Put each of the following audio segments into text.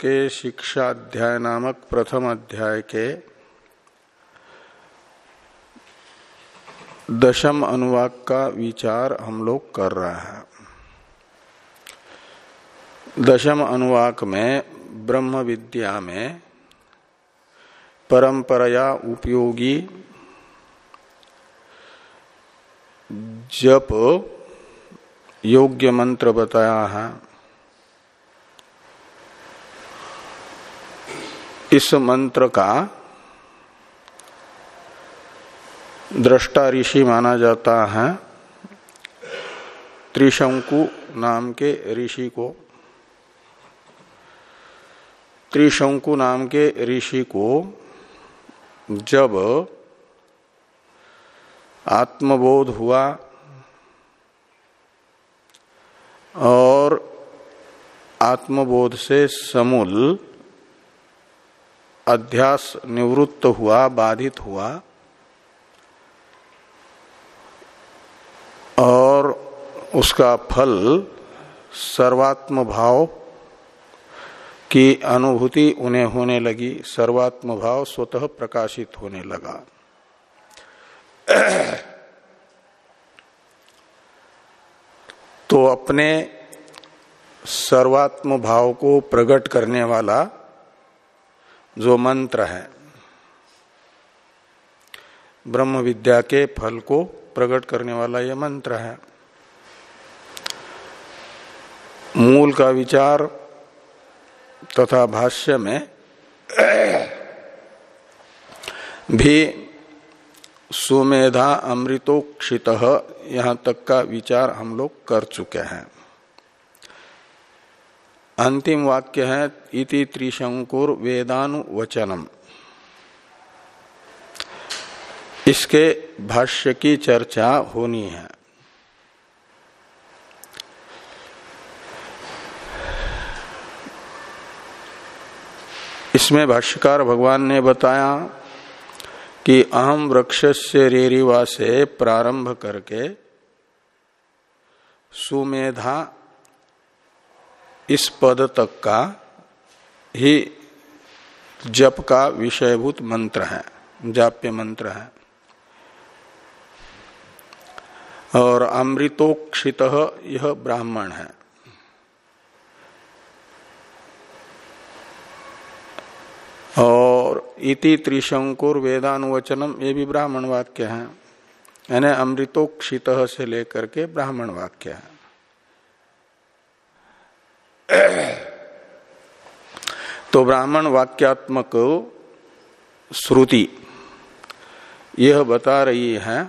के शिक्षा अध्याय नामक प्रथम अध्याय के दशम अनुवाक का विचार हम लोग कर रहे हैं। दशम अनुवाक में ब्रह्म विद्या में परंपराया उपयोगी जप योग्य मंत्र बताया है। इस मंत्र का दृष्टा ऋषि माना जाता है। त्रिशंकु नाम के ऋषि को, त्रिशंकु नाम के ऋषि को जब आत्मबोध हुआ और आत्मबोध से समूल अध्यास निवृत्त हुआ, बाधित हुआ। और उसका फल सर्वात्म भाव की अनुभूति उन्हें होने लगी। सर्वात्म भाव स्वतः प्रकाशित होने लगा। तो अपने सर्वात्म भाव को प्रकट करने वाला जो मंत्र है, ब्रह्म विद्या के फल को प्रकट करने वाला यह मंत्र है। मूल का विचार तथा भाष्य में भी सुमेधा अमृतोक्षित यहाँ तक का विचार हम लोग कर चुके हैं। अंतिम वाक्य है, इति त्रिशंकुर वेदानुवचनम। इसके भाष्य की चर्चा होनी है। इसमें भाष्यकार भगवान ने बताया कि अहम वृक्ष से रेरिवा से प्रारंभ करके सुमेधा इस पद तक का ही जप का विषयभूत मंत्र है, जाप्य मंत्र है। और अमृतोक्षित यह ब्राह्मण है। और इति त्रिशंकुर वेदानुवचनम ये भी ब्राह्मण वाक्य है। यानी अमृतोक्षित से लेकर के ब्राह्मण वाक्य है। तो ब्राह्मण वाक्यात्मक श्रुति यह बता रही है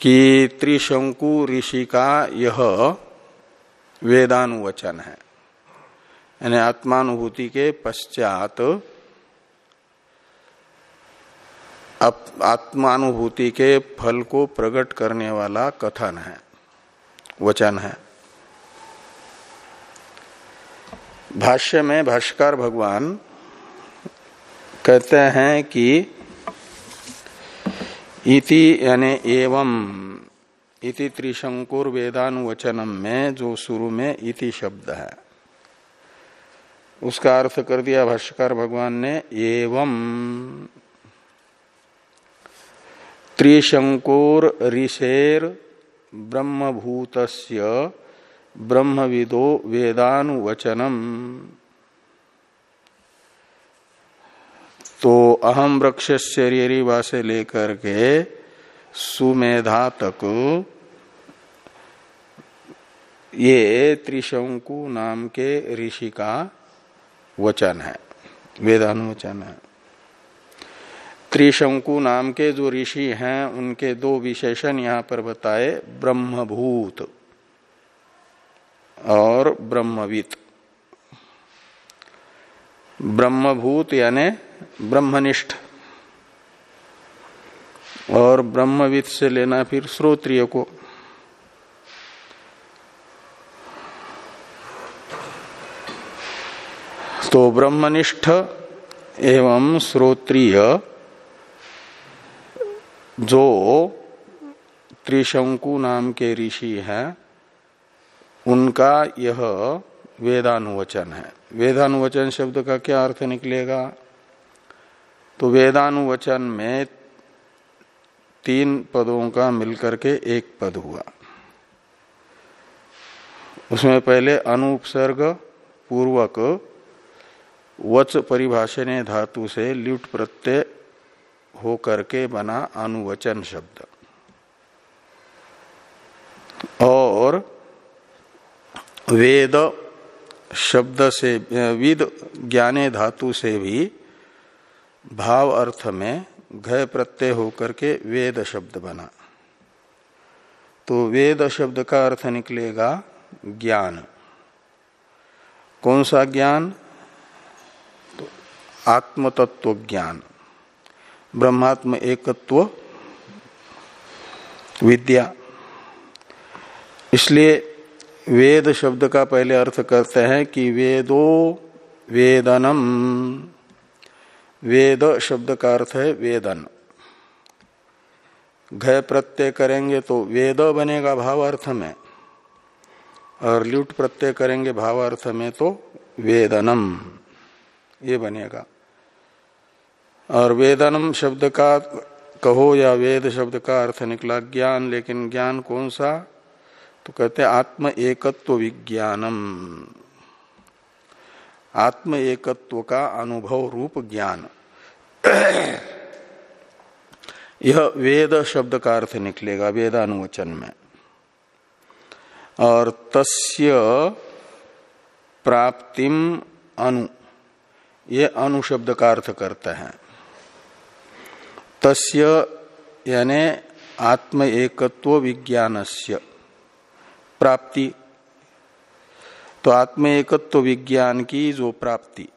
कि त्रिशंकु ऋषि का यह वेदानुवचन है। यानी आत्मानुभूति के पश्चात आत्मानुभूति के फल को प्रकट करने वाला कथन है। वचन है। भाष्य में भाष्कर भगवान कहते हैं कि इति यानी एवं इति त्रिशंकुर वेदानुवचनम में जो शुरू में इति शब्द है। उसका अर्थ कर दिया भाष्यकार भगवान ने एवं त्रिशंकुर ऋषेर ब्रह्मभूत ब्रह्मविदो वेदानुवचनम। तो अहम वृक्ष शरीरीवा से लेकर के सुमेधा तक ये त्रिशंकु नाम के ऋषि का वचन है, वेदानुवचन है। त्रिशंकु नाम के जो ऋषि हैं, उनके दो विशेषण यहाँ पर बताए, ब्रह्मभूत और ब्रह्मवित। ब्रह्मभूत यानी ब्रह्मनिष्ठ। और ब्रह्मविद से लेना फिर श्रोत्रिय को। तो ब्रह्मनिष्ठ एवं श्रोत्रिय जो त्रिशंकु नाम के ऋषि हैं, उनका यह वेदानुवचन है। वेदानुवचन शब्द का क्या अर्थ निकलेगा? तो वेदानुवचन में तीन पदों का मिलकर के एक पद हुआ। उसमें पहले अनुपसर्ग, पूर्वक, वच परिभाषण धातु से ल्युट प्रत्यय हो करके बना अनुवचन शब्द। और वेद शब्द से, विद ज्ञाने धातु से भी भाव अर्थ में घय प्रत्यय होकर के वेद शब्द बना। तो वेद शब्द का अर्थ निकलेगा ज्ञान। कौन सा ज्ञान? तो आत्मतत्व ज्ञान। ब्रह्मात्म एकत्व विद्या। इसलिए वेद शब्द का पहले अर्थ करते हैं कि वेदो वेदनम। वेद शब्द का अर्थ है वेदन। घय प्रत्यय करेंगे तो वेद बनेगा भाव अर्थ में और ल्यूट प्रत्यय करेंगे भाव अर्थ में तो वेदनम। ये बनेगा। और वेदनम शब्द का कहो या वेद शब्द का अर्थ निकला ज्ञान, लेकिन ज्ञान कौन सा? तो कहते आत्म एकत्व विज्ञानम। आत्म एकत्व का अनुभव रूप ज्ञान। यह वेद शब्द का अर्थ निकलेगा, वेदानुवचन में। और तस्य प्राप्तिम अनु, ये अनु शब्द का अर्थ करते हैं। तस्य यानी आत्म एकत्व विज्ञानस्य प्राप्ति। तो आत्म एकत्व विज्ञान की जो प्राप्ति,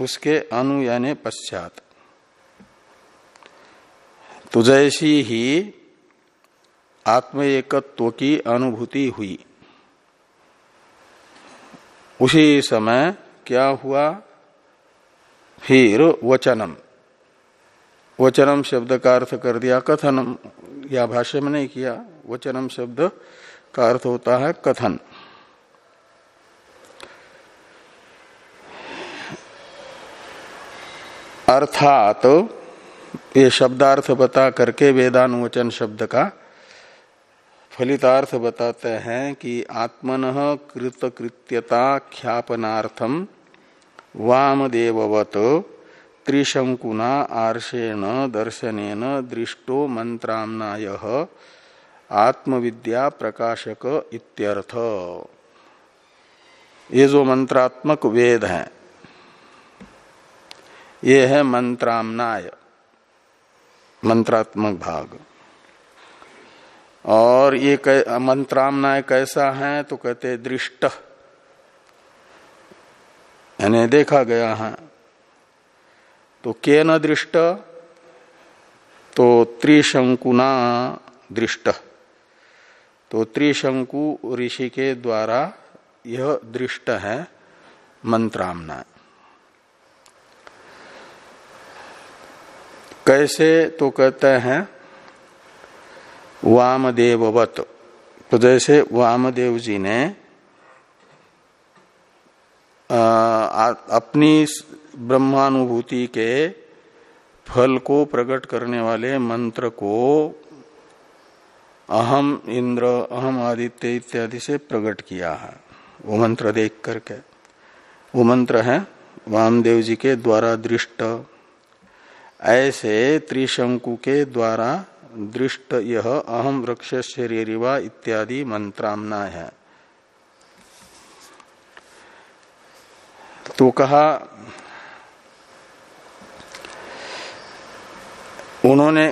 उसके अनु यानी पश्चात। तो जैसी ही आत्म एकत्व की अनुभूति हुई, उसी समय क्या हुआ? फिर वचनम। वचनम शब्द का अर्थ कर दिया कथनम या भाष्य में नहीं किया। वचनम शब्द का अर्थ होता है कथन। अर्थात ये शब्दार्थ बता करके वेदानुवचन शब्द का फलितार्थ बताते हैं कि आत्मन कृतकृत्यता ख्यापनार्थम वामदेववत त्रिशंकुना आर्षेण दर्शनेन दृष्टो मंत्रामनाय आत्मविद्या प्रकाशक इत्यर्थ ये जो मंत्रात्मक वेद है ये है मंत्रामनाय मंत्रात्मक भाग और ये मंत्रामनाय कैसा है तो कहते दृष्ट यानी देखा गया है तो के न दृष्ट? तो त्रिशंकुना दृष्ट। तो त्रिशंकु ऋषि के द्वारा यह दृष्ट है मंत्रामना कैसे? तो कहते हैं वामदेववत। तो जैसे वामदेव जी ने आ, अपनी ब्रह्मानुभूति के फल को प्रकट करने वाले मंत्र को अहम इंद्र, अहम आदित्य इत्यादि से प्रकट किया है। वो मंत्र देख करके। वो मंत्र है, वामदेव जी के द्वारा दृष्ट। ऐसे त्रिशंकु के द्वारा दृष्ट यह अहम वृक्ष शरीरिवा इत्यादि मंत्रामना है। तो कहा उन्होंने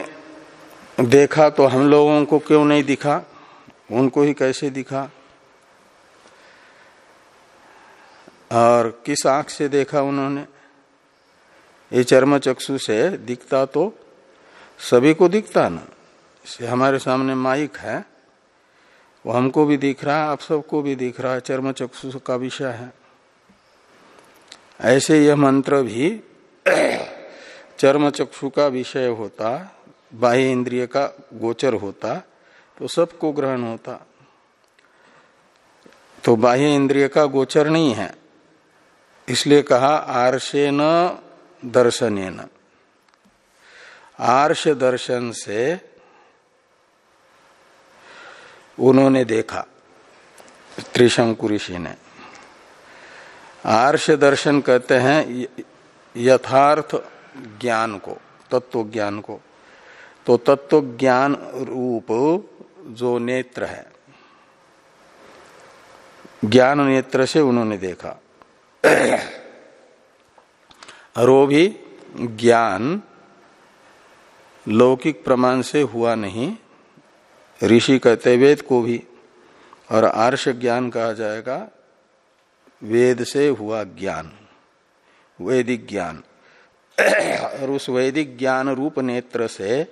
देखा तो हम लोगों को क्यों नहीं दिखा? उनको ही कैसे दिखा? और किस आँख से देखा उन्होंने? ये चर्म चक्षु से दिखता तो सभी को दिखता ना। से हमारे सामने माइक है, वो हमको भी दिख रहा है आप सबको भी दिख रहा है चर्म चक्षु का विषय है। ऐसे यह मंत्र भी चर्म चक्षु का विषय होता बाह्य इंद्रिय का गोचर होता तो सबको ग्रहण होता। तो बाह्य इंद्रिय का गोचर नहीं है। इसलिए कहा आर्षे न दर्शन आर्ष दर्शन से उन्होंने देखा, त्रिशंकु ऋषि ने। आर्ष दर्शन कहते हैं यथार्थ ज्ञान को तत्व ज्ञान को। तो तत्व ज्ञान रूप जो नेत्र है, ज्ञान नेत्र से उन्होंने देखा। और वो भी ज्ञान लौकिक प्रमाण से हुआ नहीं। ऋषि कहते वेद को भी, और आर्ष ज्ञान कहा जाएगा, वेद से हुआ ज्ञान, वैदिक ज्ञान। और उस वैदिक ज्ञान रूप नेत्र से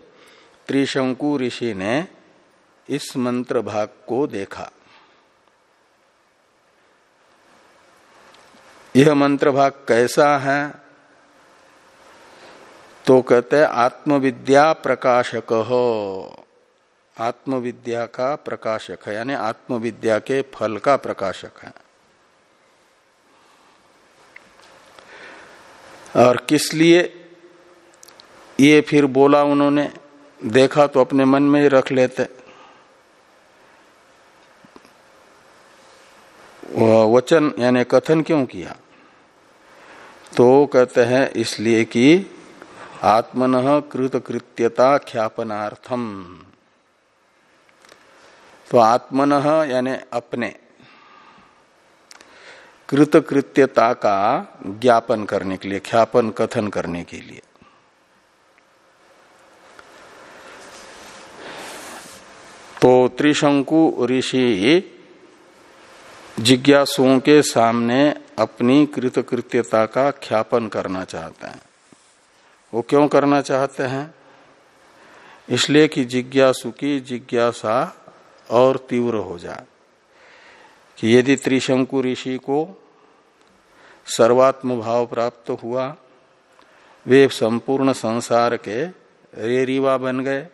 त्रिशंकु ऋषि ने इस मंत्र भाग को देखा। यह मंत्र भाग कैसा है? तो कहते आत्मविद्या प्रकाशक। हो आत्मविद्या का प्रकाशक है, यानी आत्मविद्या के फल का प्रकाशक है। और किस लिए? ये फिर बोला उन्होंने, देखा तो अपने मन में ही रख लेते। वचन यानी कथन क्यों किया? तो कहते हैं, इसलिए कि आत्मन कृत कृत्यता ख्यापनार्थम। तो आत्मन यानी अपने। कृत कृत्यता का ज्ञापन करने के लिए, ख्यापन, कथन करने के लिए। तो त्रिशंकु ऋषि जिज्ञासुओं के सामने अपनी कृतकृत्यता का ख्यापन करना चाहते हैं। वो क्यों करना चाहते हैं? इसलिए कि जिज्ञासु की जिज्ञासा और तीव्र हो जाए। कि यदि त्रिशंकु ऋषि को सर्वात्म भाव प्राप्त हुआ, वे संपूर्ण संसार के रेरीवा बन गए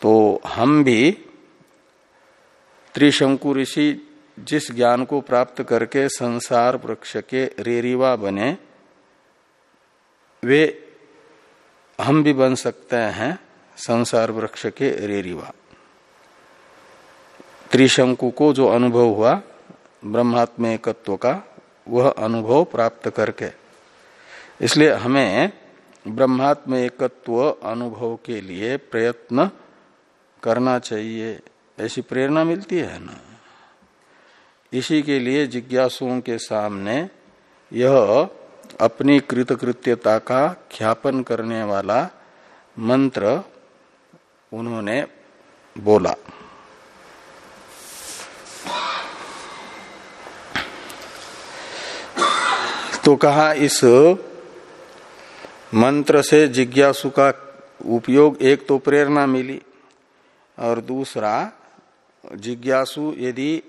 तो हम भी त्रिशंकु ऋषि जिस ज्ञान को प्राप्त करके संसार वृक्ष के रेरीवा बने, वे हम भी बन सकते हैं संसार वृक्ष के रेरीवा। त्रिशंकु को जो अनुभव हुआ ब्रह्मात्म एकत्व का वह अनुभव प्राप्त करके। इसलिए हमें ब्रह्मात्म एकत्व अनुभव के लिए प्रयत्न करना चाहिए। ऐसी प्रेरणा मिलती है ना? इसी के लिए जिज्ञासुओं के सामने यह अपनी कृतकृत्यता का ख्यापन करने वाला मंत्र उन्होंने बोला। तो कहा, इस मंत्र से जिज्ञासु का उपयोग, एक तो प्रेरणा मिली, और दूसरा, जिज्ञासु यदि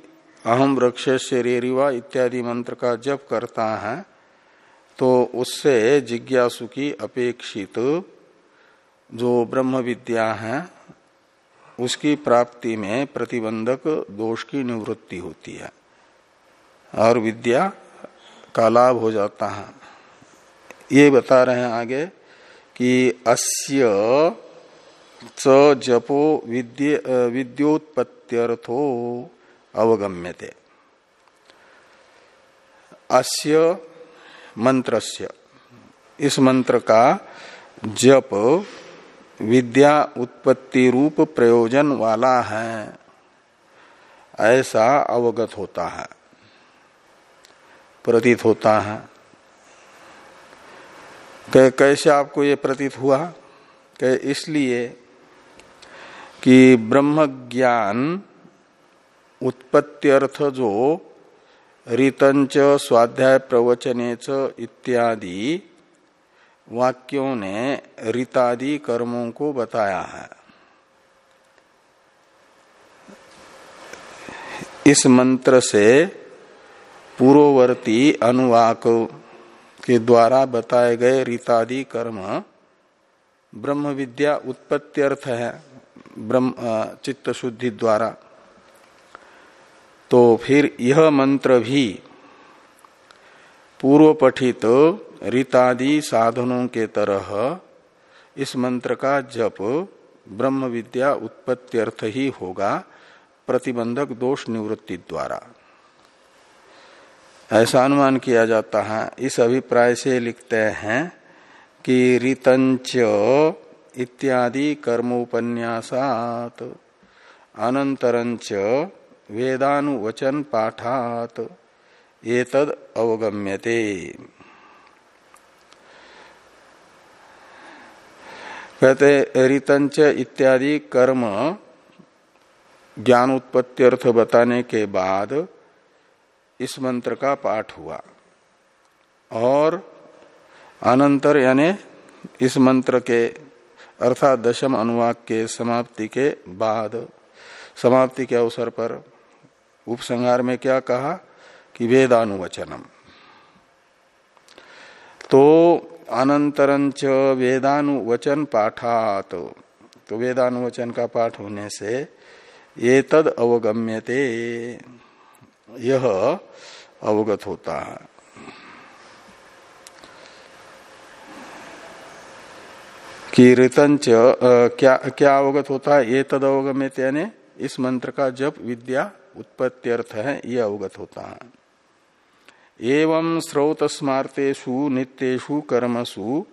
अहम वृक्ष से रेरिवा इत्यादि मंत्र का जप करता है तो उससे जिज्ञासु की अपेक्षित जो ब्रह्म विद्या है, उसकी प्राप्ति में प्रतिबंधक दोष की निवृत्ति होती है। और विद्या का लाभ हो जाता है। ये बता रहे हैं आगे कि अस्य च जपो विद्य विद्योत्पत्त्यर्थो अवगम्यते। अस्य मंत्रस्य। इस मंत्र का जप विद्या उत्पत्ति रूप प्रयोजन वाला है। ऐसा अवगत होता है। प्रतीत होता है। कैसे आपको ये प्रतीत हुआ? कि इसलिए कि ब्रह्म ज्ञान उत्पत्त्यर्थ जो रीतंच स्वाध्याय प्रवचने इत्यादि वाक्यों ने रीतादि कर्मों को बताया है। इस मंत्र से पूर्ववर्ती अनुवाक के द्वारा बताए गए रीतादि कर्म ब्रह्म विद्या उत्पत्ति अर्थ है, ब्रह्म चित्त शुद्धि द्वारा। तो फिर यह मंत्र भी पूर्व पठित रीतादि साधनों के तरह इस मंत्र का जप ब्रह्म विद्या उत्पत्त्यर्थ ही होगा, प्रतिबंधक दोष निवृत्ति द्वारा। ऐसा अनुमान किया जाता है। इस अभिप्राय से लिखते हैं कि ऋतंच इत्यादि कर्मोपन्यासात अनंतरंच वेदानुवचन पाठात, एतद अवगम्यते। कहते रितंच इत्यादि कर्म ज्ञान उत्पत्ति अर्थ बताने के बाद इस मंत्र का पाठ हुआ। और अनंतर यानी इस मंत्र के अर्थात दशम अनुवाक के समाप्ति के बाद, समाप्ति के अवसर पर उपसंहार में क्या कहा कि वेदानुवचनम। तो अनंतरंच वेदानुवचन पाठात। तो वेदानुवचन का पाठ होने से ये तद अवगम्यते। यह अवगत होता है कि ऋतंच क्या क्या अवगत होता है ये तद अवगम्यते यानी इस मंत्र का जब विद्या, उत्पत्त्यर्थ है यह अवगत होता है एवं स्रोत स्मार्तेषु नित्येषु कर्मसु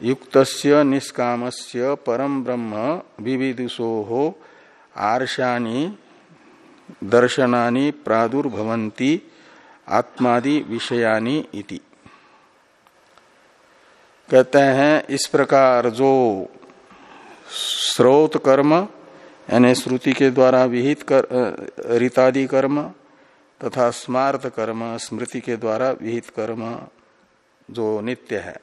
युक्त निष्कामस्य परम ब्रह्म विविदुषो आर्षाणी दर्शनानि प्रादुर्भवंती आत्मादि विषयानी इति। कहते हैं, इस प्रकार जो स्रोत कर्म, यानी श्रुति के द्वारा विहित कर रीतादि कर्म, तथा स्मार्त कर्म, स्मृति के द्वारा विहित कर्म जो नित्य है।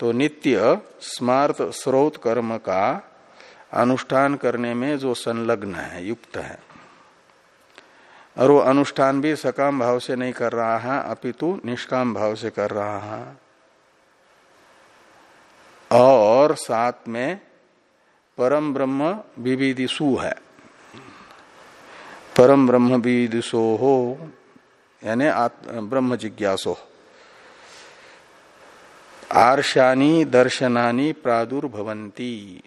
तो नित्य स्मार्त स्रोत कर्म का अनुष्ठान करने में जो संलग्न है, युक्त है। और वो अनुष्ठान भी सकाम भाव से नहीं कर रहा है, अपितु निष्काम भाव से कर रहा है। और साथ में परम ब्रह्म विविदिशु है। परम ब्रह्म विविदिशो हो, यानी ब्रह्म जिज्ञासो। आर्शानी दर्शनानी प्रादुर्भवंती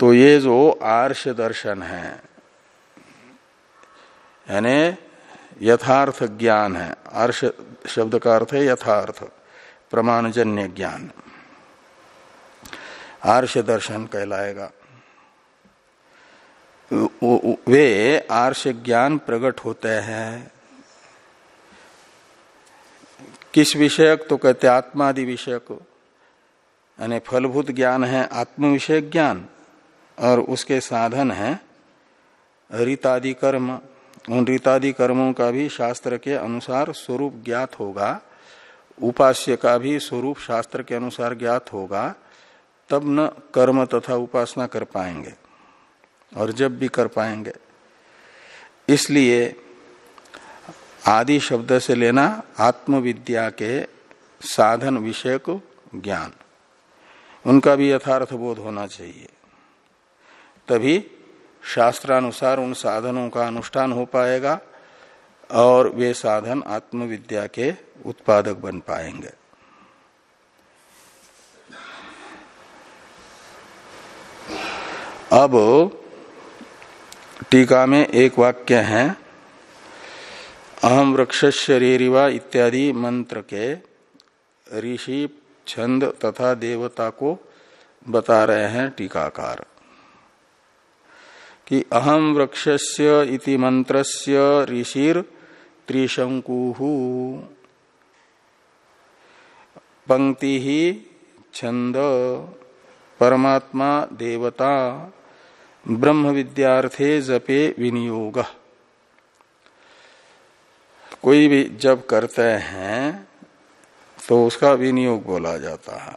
तो ये जो आर्ष दर्शन है यानी यथार्थ ज्ञान है। आर्ष शब्द का अर्थ है यथार्थ, प्रमाणजन्य ज्ञान। आर्ष दर्शन कहलाएगा। वे आर्ष ज्ञान प्रकट होते हैं। किस विषयक? तो कहते आत्मादि विषयक। यानी फलभूत ज्ञान है आत्म विषय ज्ञान, और उसके साधन है रीतादि कर्म। उन रीतादि कर्मों का भी शास्त्र के अनुसार स्वरूप ज्ञात होगा, उपास्य का भी स्वरूप शास्त्र के अनुसार ज्ञात होगा, तब न कर्म तथा उपासना कर पाएँगे, और जब भी कर पाएँगे। इसलिए आदि शब्द से लेना आत्मविद्या के साधन विषय को ज्ञान। उनका भी यथार्थ बोध होना चाहिए। तभी शास्त्रानुसार उन साधनों का अनुष्ठान हो पाएगा और वे साधन आत्मविद्या के उत्पादक बन पाएँगे। अब टीका में एक वाक्य है अहम वृक्ष शरीरिवा इत्यादि मंत्र के ऋषि छंद तथा देवता को बता रहे हैं टीकाकार। कि अहम वृक्षस्य इति मंत्रस्य ऋषिर त्रिशंकु पंक्ति ही छंद परमात्मा, देवता ब्रह्म विद्यार्थे जपे विनियोग। कोई भी जब करते हैं तो उसका विनियोग बोला जाता है।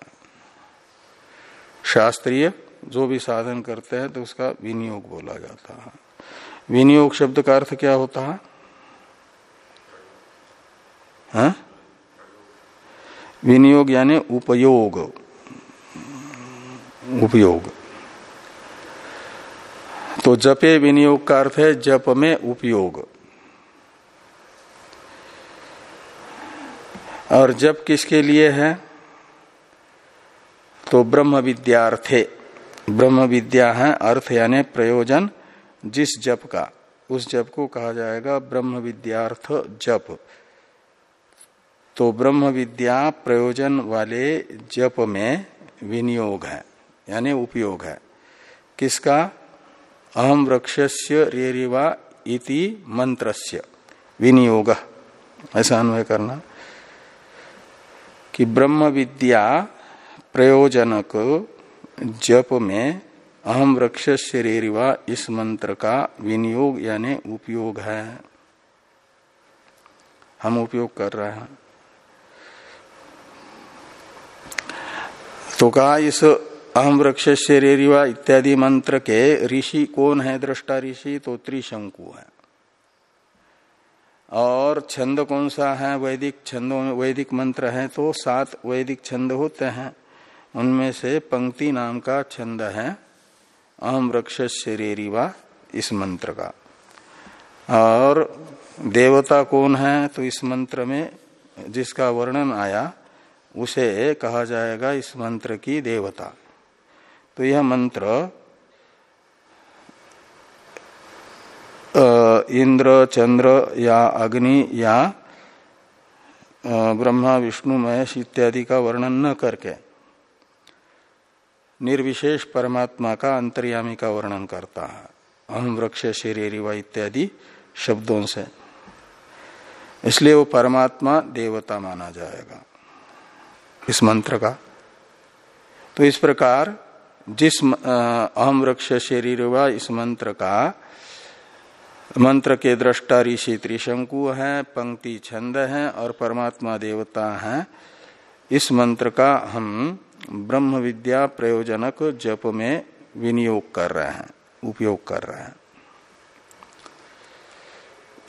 शास्त्रीय जो भी साधन करते हैं तो उसका विनियोग बोला जाता है। विनियोग शब्द का अर्थ क्या होता है? हाँ? विनियोग यानी उपयोग। उपयोग। तो जपे विनियोग का अर्थ है जप में उपयोग। और जप किसके लिए है? तो ब्रह्म विद्यार्थे। ब्रह्म विद्या है, अर्थ यानी प्रयोजन, जिस जप का। उस जप को कहा जाएगा ब्रह्म विद्यार्थ जप। तो ब्रह्म विद्या प्रयोजन वाले जप में विनियोग है, यानी उपयोग है। किसका? अहम वृक्षस्य रेरिवा इति मंत्रस्य, विनियोग। ऐसा अन्वय करना। कि ब्रह्म विद्या प्रयोजनक जप में अहम वृक्ष शरीरवा इस मंत्र का विनियोग यानी उपयोग है। हम उपयोग कर रहे हैं। तो कहा इस अहम वृक्ष शरीरवा इत्यादि मंत्र के ऋषि कौन है? दृष्टा ऋषि तो त्रिशंकु है। और छंद कौन सा है? वैदिक छंदों में वैदिक मंत्र है तो सात वैदिक छंद होते हैं। उनमें से पंक्ति नाम का छंद है अहम वृक्ष शरीरिवा इस मंत्र का। और देवता कौन है तो इस मंत्र में जिसका वर्णन आया, उसे कहा जाएगा इस मंत्र की देवता। तो यह मंत्र इंद्र, चंद्र या अग्नि या ब्रह्मा, विष्णु, महेश इत्यादि का वर्णन न करके निर्विशेष परमात्मा का अंतर्यामी का वर्णन करता है। अहम वृक्ष शरीर व इत्यादि शब्दों से। इसलिए वो परमात्मा देवता माना जाएगा। इस मंत्र का। तो इस प्रकार जिस अहम वृक्ष शरीर व इस मंत्र का, मंत्र के दृष्टा, ऋषि, त्रिशंकु है, पंक्ति, छंद है और परमात्मा देवता है, इस मंत्र का हम ब्रह्म विद्या प्रयोजनक जप में विनियोग कर रहे हैं, उपयोग कर रहे हैं।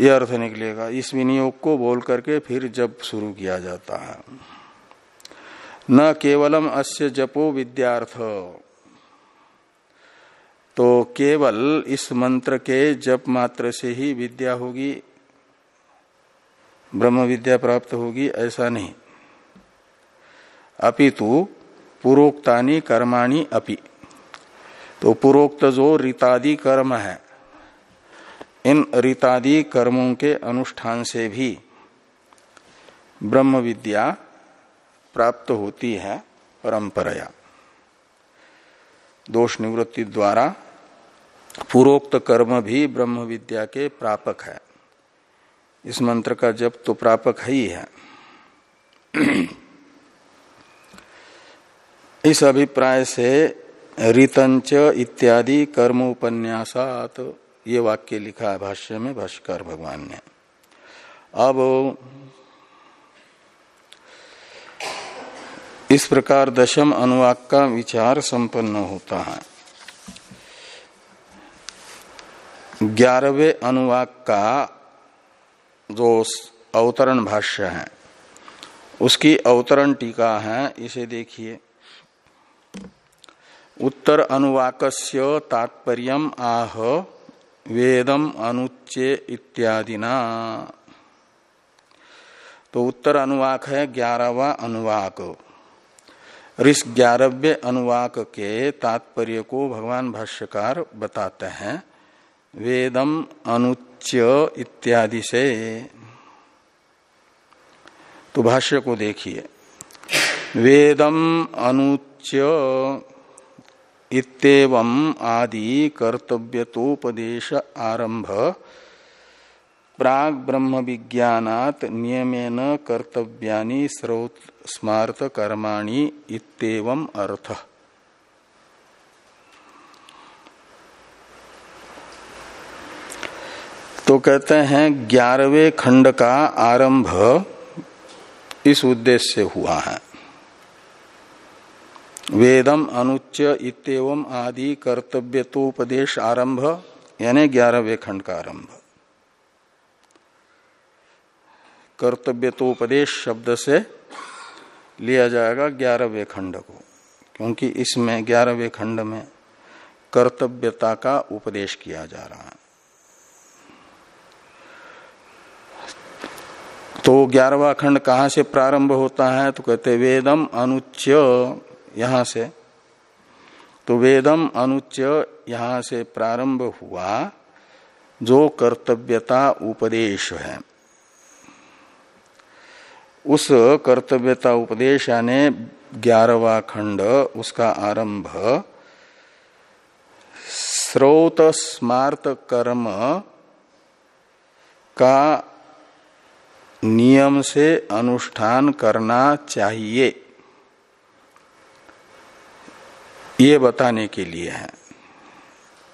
यह अर्थ निकलेगा, इस विनियोग को बोल करके फिर जप शुरू किया जाता है। न केवलम अस्य जपो विद्यार्थ। तो केवल इस मंत्र के जप मात्र से ही विद्या होगी, ब्रह्म विद्या प्राप्त होगी, ऐसा नहीं। अपितु पुरोक्तानी कर्माणी अपि। तो पुरोक्त जो रीतादि कर्म है, इन रीतादि कर्मों के अनुष्ठान से भी ब्रह्म विद्या प्राप्त होती है परंपराया। दोष निवृत्ति द्वारा पूर्वोक्त कर्म भी ब्रह्म विद्या के प्रापक है। इस मंत्र का जप तो प्रापक है ही है। इस अभिप्राय से रितंच इत्यादि कर्म उपन्यासात ये वाक्य लिखा है भाष्य में, भाष्कर भगवान ने। अब इस प्रकार दशम अनुवाक का विचार संपन्न होता है। ग्यारहवे अनुवाक का जो अवतरण भाष्य है, उसकी अवतरण टीका है, इसे देखिए। उत्तर अनुवाकस्य तात्पर्य आह, वेदम अनुच्चे इत्यादिना। तो उत्तर अनुवाक है ग्यारहवा अनुवाक। इस ग्यारहव्य अनुवाक के तात्पर्य को भगवान भाष्यकार बताते हैं, वेदम अनुच्य इत्यादि से। तो भाष्य को देखिए। वेदम अनुच्य इतम आदि कर्तव्यतोपदेश आरंभ प्राग ब्रह्म विज्ञात नियमेन कर्तव्यानि स्रोत स्मार्त कर्माणि इतम अर्थ। तो कहते हैं, ग्यारहवें खंड का आरंभ इस उद्देश्य से हुआ है। वेदम अनुच्च इतव आदि कर्तव्यतोपदेश आरंभ यानी ग्यारहवें खंड का आरंभ कर्तव्य उपदेश शब्द से लिया जाएगा ग्यारहवें खंड को, क्योंकि इसमें ग्यारहवें खंड में कर्तव्यता का उपदेश किया जा रहा है। तो ग्यारहवा खंड कहाँ से प्रारंभ होता है? तो कहते वेदम अनुच्य यहाँ से। तो वेदम अनुच्य यहाँ से प्रारंभ हुआ, जो कर्तव्यता उपदेश है। उस कर्तव्यता उपदेश यानी ग्यारहवा खंड, उसका आरंभ स्रोत स्मार्त कर्म का नियम से अनुष्ठान करना चाहिए। ये बताने के लिए है।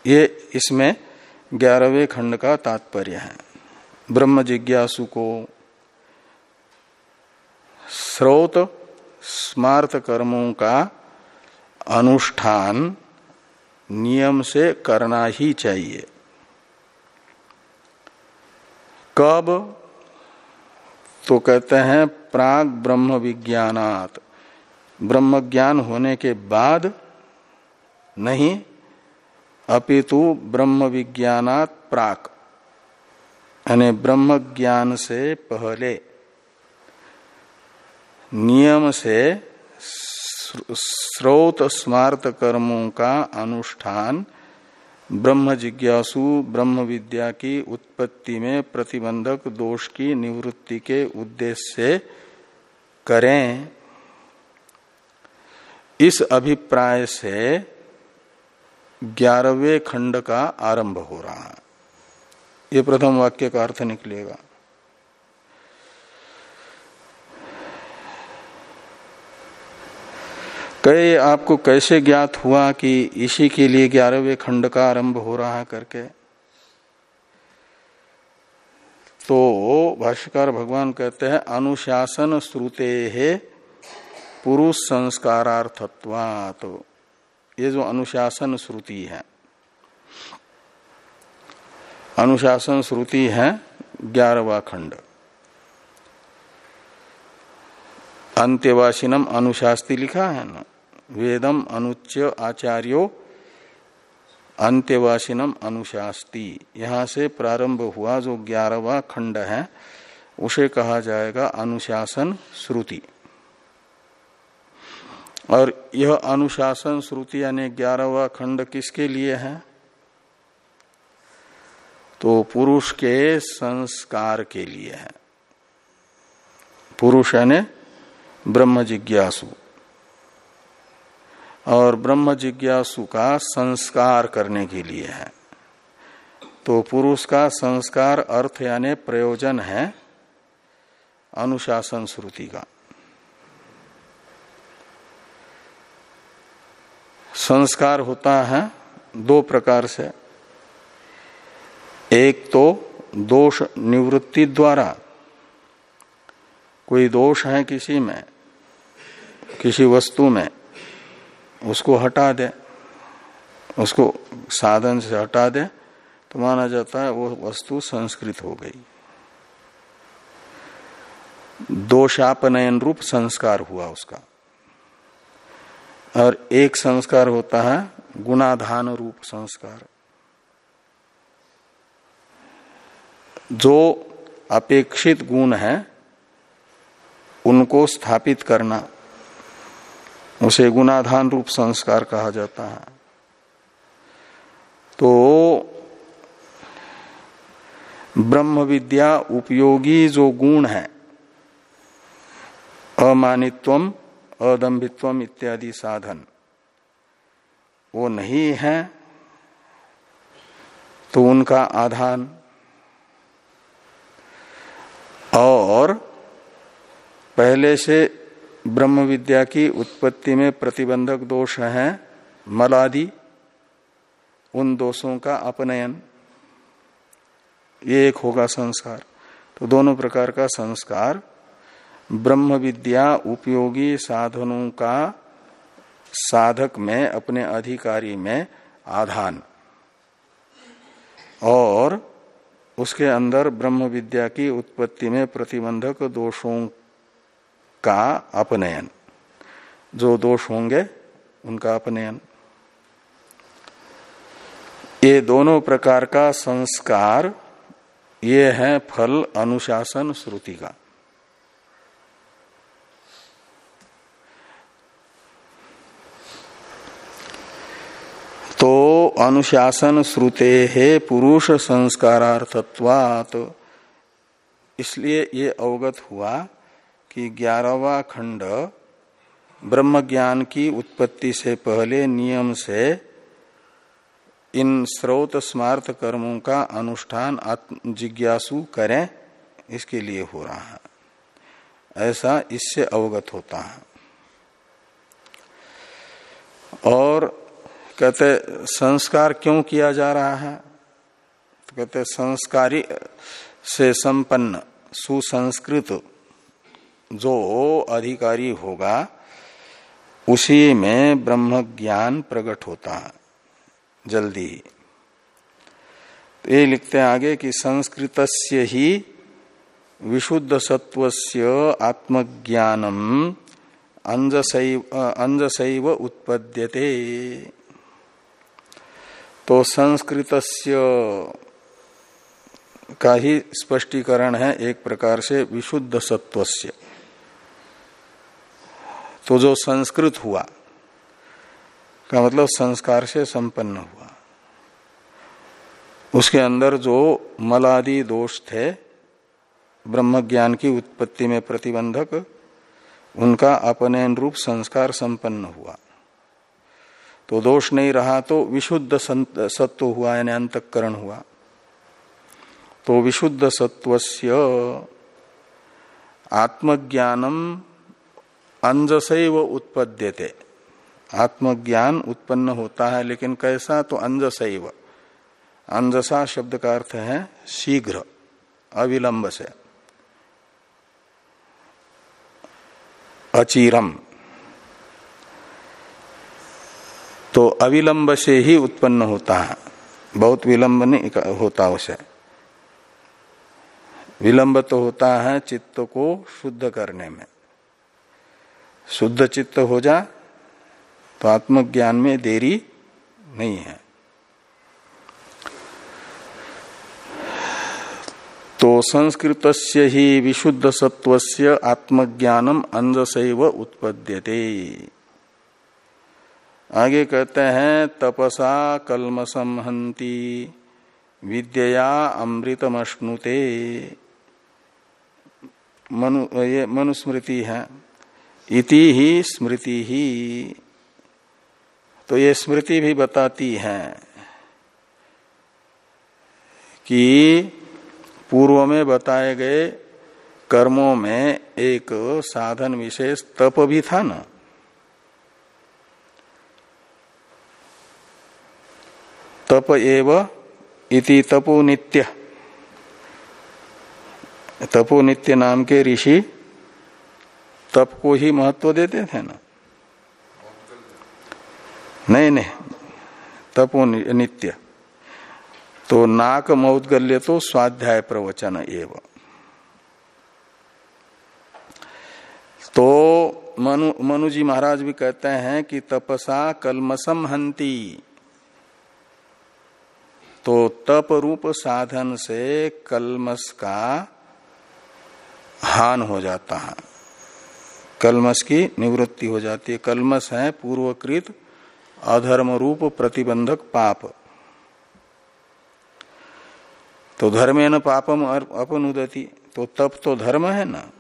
ये इसमें ग्यारहवें खंड का तात्पर्य है। ब्रह्म जिज्ञासु को स्रोत स्मार्त कर्मों का अनुष्ठान नियम से करना ही चाहिए। कब? तो कहते हैं प्राग ब्रह्म विज्ञानात। ब्रह्म ज्ञान होने के बाद नहीं, अपितु ब्रह्म विज्ञानात प्राक। यानी ब्रह्म ज्ञान से पहले। नियम से स्रोत स्मार्त कर्मों का अनुष्ठान ब्रह्म जिज्ञासु ब्रह्म विद्या की उत्पत्ति में प्रतिबंधक दोष की निवृत्ति के उद्देश्य से करें। इस अभिप्राय से ग्यारहवें खंड का आरंभ हो रहा है। ये प्रथम वाक्य का अर्थ निकलेगा। कहे, आपको कैसे ज्ञात हुआ कि इसी के लिए ग्यारहवें खंड का आरंभ हो रहा है करके? तो भाष्यकार भगवान कहते हैं, अनुशासन श्रुते है पुरुष संस्कारार्थत्वा तो ये जो अनुशासन श्रुति है, अनुशासन श्रुति है ग्यारहवा खंड। अंत्यवासिनम अनुशास्ति लिखा है ना? वेदम अनुच्य आचार्यो अंत्यवासिनम अनुशास्ति। यहाँ से प्रारंभ हुआ जो ग्यारहवा खंड है, उसे कहा जाएगा अनुशासन श्रुति। और यह अनुशासन श्रुति यानी ग्यारहवा खंड किसके लिए है? तो पुरुष के संस्कार के लिए है। पुरुष यानी ब्रह्म जिज्ञासु। और ब्रह्म जिज्ञासु का संस्कार करने के लिए है। तो पुरुष का संस्कार अर्थ यानी प्रयोजन है अनुशासन श्रुति का। संस्कार होता है दो प्रकार से। एक तो दोष निवृत्ति द्वारा। कोई दोष है किसी में, किसी वस्तु में, उसको हटा दे, उसको साधन से हटा दे तो माना जाता है वो वस्तु संस्कृत हो गई। दोषापनयन रूप संस्कार हुआ उसका। और एक संस्कार होता है गुणाधान रूप संस्कार। जो अपेक्षित गुण है, उनको स्थापित करना, उसे गुणाधान रूप संस्कार कहा जाता है। तो ब्रह्म विद्या उपयोगी जो गुण है, अमानित्वम अदम्भित्वम इत्यादि साधन। वो नहीं है तो उनका आधान। और पहले से ब्रह्म विद्या की उत्पत्ति में प्रतिबंधक दोष है, मलादि, उन दोषों का अपनयन। ये एक होगा संस्कार। तो दोनों प्रकार का संस्कार ब्रह्म विद्या उपयोगी साधनों का साधक में, अपने अधिकारी में आधान। और उसके अंदर ब्रह्म विद्या की उत्पत्ति में प्रतिबंधक दोषों का अपनयन। जो दोष होंगे, उनका अपनयन। ये दोनों प्रकार का संस्कार, ये है फल अनुशासन श्रुति का। अनुशासन श्रुते है पुरुष संस्कारार्थत्वात्। इसलिए ये अवगत हुआ कि ग्यारहवा खंड ब्रह्म ज्ञान की उत्पत्ति से पहले नियम से इन स्रोत स्मार्थ कर्मों का अनुष्ठान जिज्ञासु करें, इसके लिए हो रहा है। ऐसा इससे अवगत होता है। और कहते, संस्कार क्यों किया जा रहा है? तो कहते, संस्कारी से संपन्न, सुसंस्कृत जो अधिकारी होगा, उसी में ब्रह्म ज्ञान प्रकट होता है, जल्दी। ही तो ये लिखते हैं आगे कि संस्कृत ही विशुद्ध सत्वस्य आत्मज्ञानम अंजसैव उत्पद्यते। तो संस्कृत का ही स्पष्टीकरण है एक प्रकार से विशुद्ध सत्वस्य। तो जो संस्कृत हुआ, का मतलब संस्कार से संपन्न हुआ। उसके अंदर जो मलादि दोष थे ब्रह्म ज्ञान की उत्पत्ति में प्रतिबंधक, उनका अपने अनुरूप संस्कार संपन्न हुआ। तो दोष नहीं रहा तो विशुद्ध सत्व हुआ, यानी अंतकरण हुआ। तो विशुद्ध सत्वस्य आत्मज्ञानम अंजसैव उत्पद्यते। आत्मज्ञान उत्पन्न होता है, लेकिन कैसा? तो अंजसैव। अंजसा शब्द का अर्थ है शीघ्र, अविलंब से। अचीरम। तो अविलंब से ही उत्पन्न होता है। बहुत विलंब नहीं होता उसे। विलंब तो होता है चित्त को शुद्ध करने में। शुद्ध चित्त हो जा तो आत्मज्ञान में देरी नहीं है। तो संस्कृत से ही विशुद्ध सत्वस्य आत्मज्ञानम अंजसैव उत्पद्यते। आगे कहते हैं, तपसा कलमसम हंती विद्या अमृतमश्नुते। मनु, ये मनुस्मृति है। इति ही स्मृति ही। तो ये स्मृति भी बताती है कि पूर्व में बताए गए कर्मों में एक साधन विशेष तप भी था ना। तप एव इति तपो नित्य तपो नित्य नाम के ऋषि तप को ही महत्व देते थे ना? नहीं नहीं। तपो नित्य तो नाक मौदगल्य तो स्वाध्याय प्रवचन एवं। तो मनु मनु जी महाराज भी कहते हैं कि तपसा कलमसम हंती तो तप रूप साधन से कलमस का हान हो जाता है। कलमस की निवृत्ति हो जाती है। कलमस है पूर्वकृत अधर्म रूप प्रतिबंधक पाप। तो धर्मे न पापम अपनुदति। तो तप तो धर्म है ना?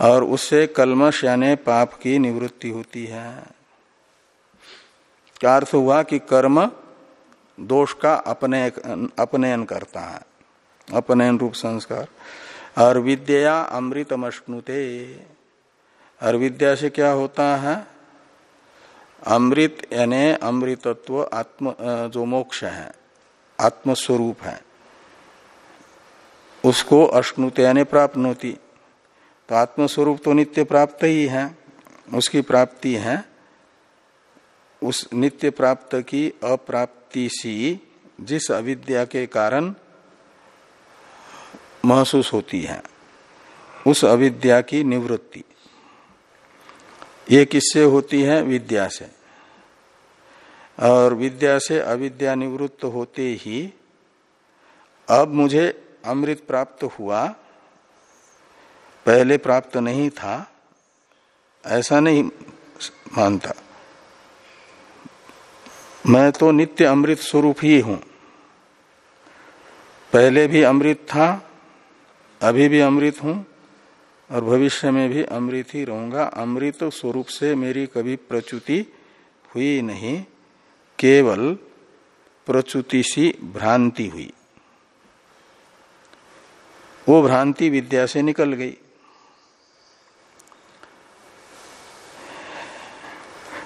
और उससे कलमश यानी पाप की निवृत्ति होती है। क्या अर्थ हुआ कि कर्म दोष का अपने, अपनयन करता है। अपनयन रूप संस्कार। और विद्या अमृतमश्नुते। और विद्या से क्या होता है? अमृत यानी अमृतत्व आत्म जो मोक्ष है, आत्मस्वरूप है। उसको अश्नुत यानी प्राप्त होती तो आत्मस्वरूप तो नित्य प्राप्त ही है। उसकी प्राप्ति है। उस नित्य प्राप्त की अप्राप्ति सी जिस अविद्या के कारण महसूस होती है, उस अविद्या की निवृत्ति। ये किससे होती है? विद्या से। और विद्या से अविद्या निवृत्त होते ही अब मुझे अमृत प्राप्त हुआ, पहले प्राप्त नहीं था, ऐसा नहीं मानता। मैं तो नित्य अमृत स्वरूप ही हूँ। पहले भी अमृत था, अभी भी अमृत हूँ, और भविष्य में भी अमृत ही रहूँगा। अमृत स्वरूप से मेरी कभी प्रचुति हुई नहीं, केवल प्रचुति सी भ्रांति हुई। वो भ्रांति विद्या से निकल गई।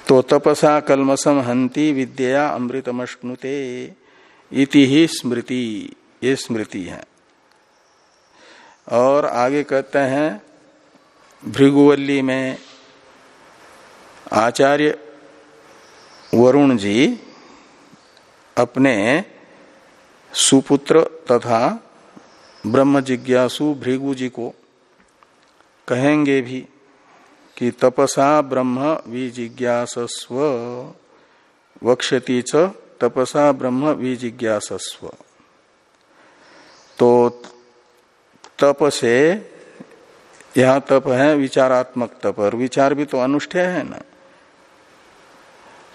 तो तपसा कलमसम हंति विद्या अमृतमश्नुते। इति ही स्मृति, ये स्मृति है। और आगे कहते हैं, भृगुवल्ली में आचार्य वरुण जी अपने सुपुत्र तथा ब्रह्म जिज्ञासु भृगु जी को कहेंगे भी कि तपसा ब्रह्म विजिज्ञासस्व। वक्षति च तपसा ब्रह्म विजिज्ञासस्व। तो तप से यह तप है विचारात्मक तप, और विचार भी तो अनुष्ठेय है ना।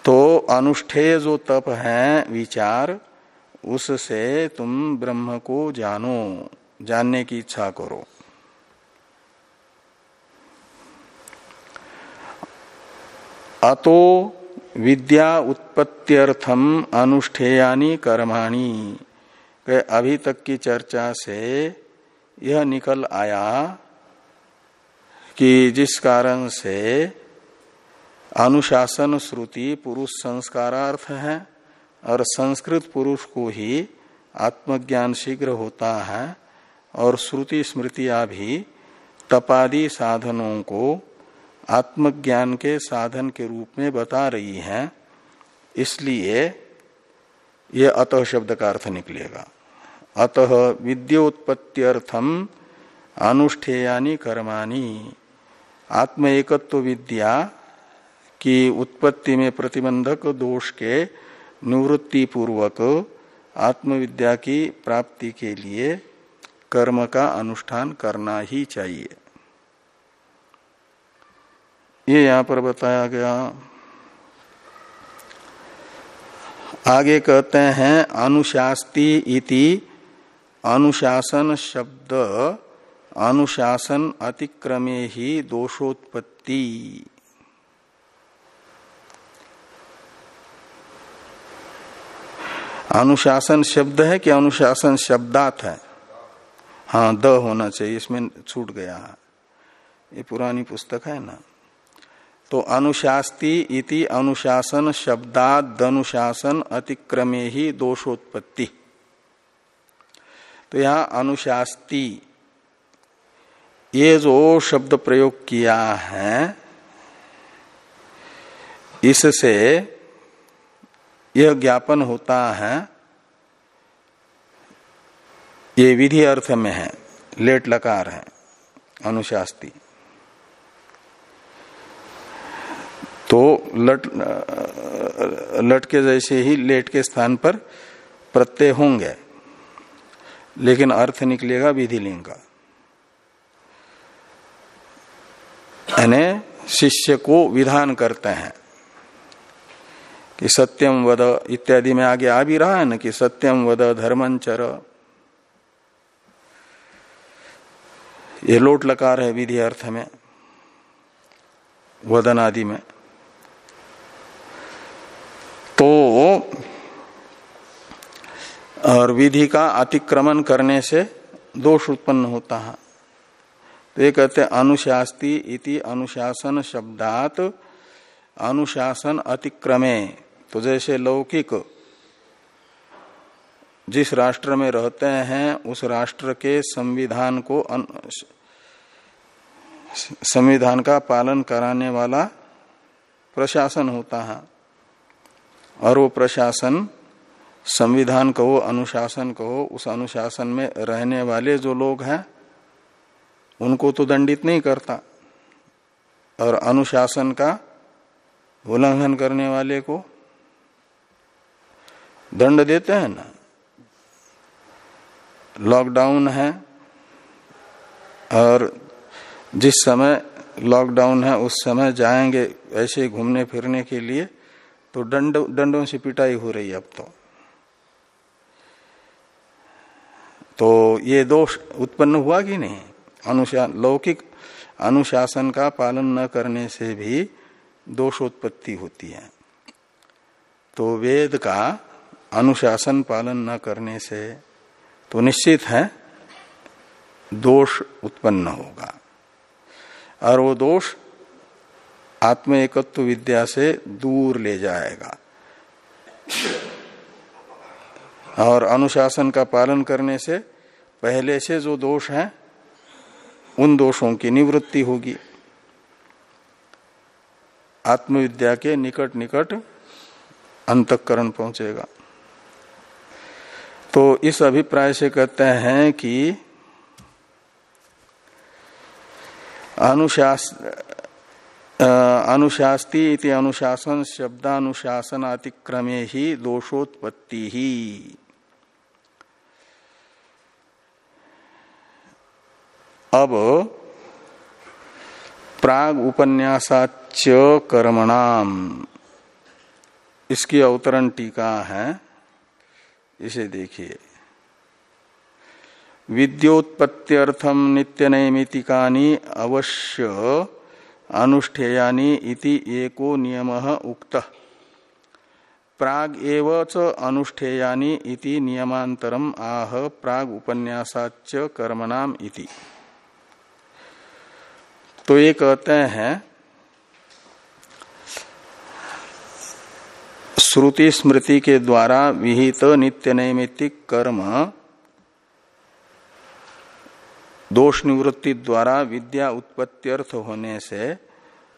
तो अनुष्ठेय जो तप है, विचार, उससे तुम ब्रह्म को जानो, जानने की इच्छा करो। अतो विद्या उत्पत्त्यर्थम अनुष्ठेयानी कर्माणी। अभी तक की चर्चा से यह निकल आया कि जिस कारण से अनुशासन श्रुति पुरुष संस्कारार्थ है और संस्कृत पुरुष को ही आत्मज्ञान शीघ्र होता है और श्रुति स्मृतियाँ भी तपादी साधनों को आत्मज्ञान के साधन के रूप में बता रही हैं, इसलिए ये अतः शब्द का अर्थ निकलेगा। अतः विद्योत्पत्त्यर्थम अनुष्ठेयानी कर्माणी। आत्म एकत्व विद्या की उत्पत्ति में प्रतिबंधक दोष के निवृत्ति पूर्वक आत्मविद्या की प्राप्ति के लिए कर्म का अनुष्ठान करना ही चाहिए। ये यहाँ पर बताया गया। आगे कहते हैं, अनुशास्ति इति अनुशासन शब्द, अनुशासन अतिक्रमे ही दोषोत्पत्ति। अनुशासन शब्द है कि अनुशासन शब्दात है? हाँ द होना चाहिए, इसमें छूट गया। है ये पुरानी पुस्तक है ना? तो अनुशास्ति इति अनुशासन शब्दाद अनुशासन अतिक्रमे ही दोषोत्पत्ति। तो यहाँ अनुशास्ति, ये जो शब्द प्रयोग किया है, इससे यह ज्ञापन होता है, ये विधि अर्थ में है, लेट लकार है, अनुशास्ती। तो लट लट के जैसे ही लेट के स्थान पर प्रत्यय होंगे। लेकिन अर्थ निकलेगा विधि लिंग का। यानी शिष्य को विधान करते हैं कि सत्यम वद इत्यादि में आगे आ भी रहा है ना कि सत्यम वद धर्मंचर ये लोट लकार है विधि अर्थ में, वदन आदि में। तो और विधि का अतिक्रमण करने से दोष उत्पन्न होता है। तो ये कहते अनुशास्ति इति अनुशासन शब्दात अनुशासन अतिक्रमे। तो जैसे लौकिक जिस राष्ट्र में रहते हैं, उस राष्ट्र के संविधान को संविधान का पालन कराने वाला प्रशासन होता है। और वो प्रशासन, संविधान कहो, अनुशासन कहो, उस अनुशासन में रहने वाले जो लोग हैं, उनको तो दंडित नहीं करता। और अनुशासन का उल्लंघन करने वाले को दंड देते हैं ना। लॉकडाउन है, और जिस समय लॉकडाउन है, उस समय जाएँगे ऐसे घूमने फिरने के लिए तो दंड, दंडों से पिटाई हो रही है अब तो। तो ये दोष उत्पन्न हुआ कि नहीं? अनुशा, लौकिक अनुशासन का पालन न करने से भी दोषोत्पत्ति होती है। तो वेद का अनुशासन पालन न करने से तो निश्चित है, दोष उत्पन्न होगा। और वो दोष आत्म एकत्व विद्या से दूर ले जाएगा। और अनुशासन का पालन करने से पहले से जो दोष है, उन दोषों की निवृत्ति होगी। आत्मविद्या के निकट निकट अंतकरण पहुंचेगा। तो इस अभिप्राय से कहते हैं कि अनुशास अनुशास्ती इति अनुशासन शब्दानुशासन अतिक्रमे ही दोषोत्पत्ति। ही अब प्राग उपन्यासाच कर्मणाम इसकी अवतरण टीका है। इसे देखिए। विद्योत्पत्त्यर्थम नित्य नैमितिकानि अवश्य अनुष्ठेयानि इति एको नियम उक्त। प्राग एव च अनुष्ठेयानि इति नियमांतरम आह प्राग उपन्यासाच कर्मणाम इति। तो ये कहते हैं, श्रुति स्मृति के द्वारा विहित नित्य नैमित्तिक कर्म दोष निवृत्ति द्वारा विद्या उत्पत्त्यर्थ होने से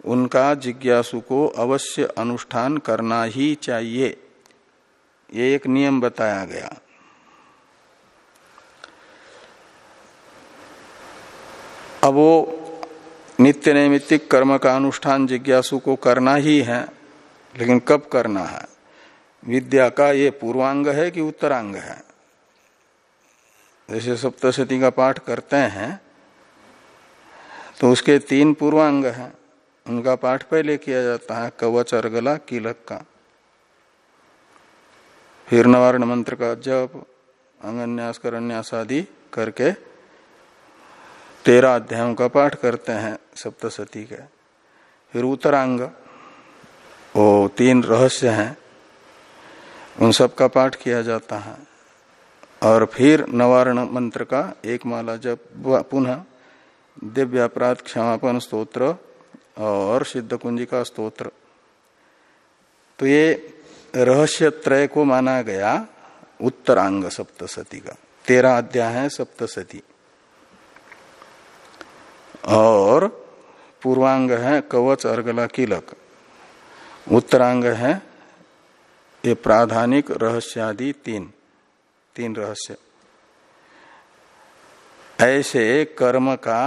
उनका जिज्ञासु को अवश्य अनुष्ठान करना ही चाहिए। ये एक नियम बताया गया। अब वो नित्य नैमित्तिक कर्म का अनुष्ठान जिज्ञासु को करना ही है, लेकिन कब करना है? विद्या का ये पूर्वांग है कि उत्तरांग है? जैसे सप्तशती का पाठ करते हैं तो उसके तीन पूर्वांग हैं। उनका पाठ पहले किया जाता है, कवच, अर्गला, कीलक का। फिर नवारण मंत्र का जप अंगन्यास करन्यास आदि करके तेरह अध्यायों का पाठ करते हैं सप्तशती के। फिर उत्तरांग, वो तीन रहस्य हैं, उन सब का पाठ किया जाता है। और फिर नवारण मंत्र का एक माला जब पुनः दिव्य अपराध क्षमापन स्तोत्र और सिद्ध कुंजिका स्तोत्र। तो ये रहस्य त्रय को माना गया उत्तरांग सप्तशती का। तेरह अध्याय है सप्तशती। और पूर्वांग है कवच, अर्गला, किलक। उत्तरांग है ये प्राधानिक रहस्यादि तीन। तीन रहस्य। ऐसे कर्म का